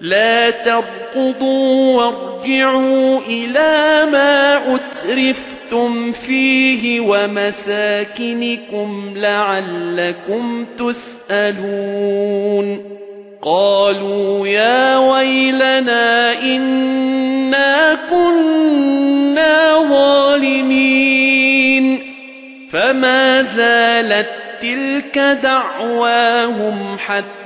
لَا تَرْكُضُوا وَارْجِعُوا إِلَى مَا أُتْرِفْتُمْ فِيهِ وَمَسَاكِنِكُمْ لَعَلَّكُمْ تُسْأَلُونَ. قَالُوا يَا وَيْلَنَا إِنَّا كُنَّا ظَالِمِينَ. فَمَا زَالَتْ تِلْكَ دَعْوَاهُمْ حَتَّى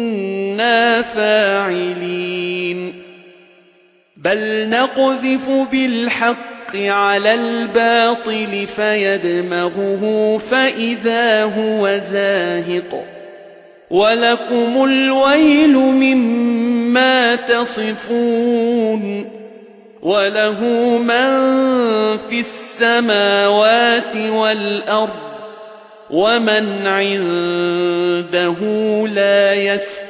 فَاعِلِينَ. بَلْ نَقْذِفُ بِالْحَقِّ عَلَى الْبَاطِلِ فَيَدْمَغُهُ فَإِذَا هُوَ زَاهِقٌ. وَلَكُمُ الْوَيْلُ مِمَّا تَصِفُونَ. وَلَهُ مَن فِي السَّمَاوَاتِ وَالْأَرْضِ وَمَنْ عِندَهُ لَا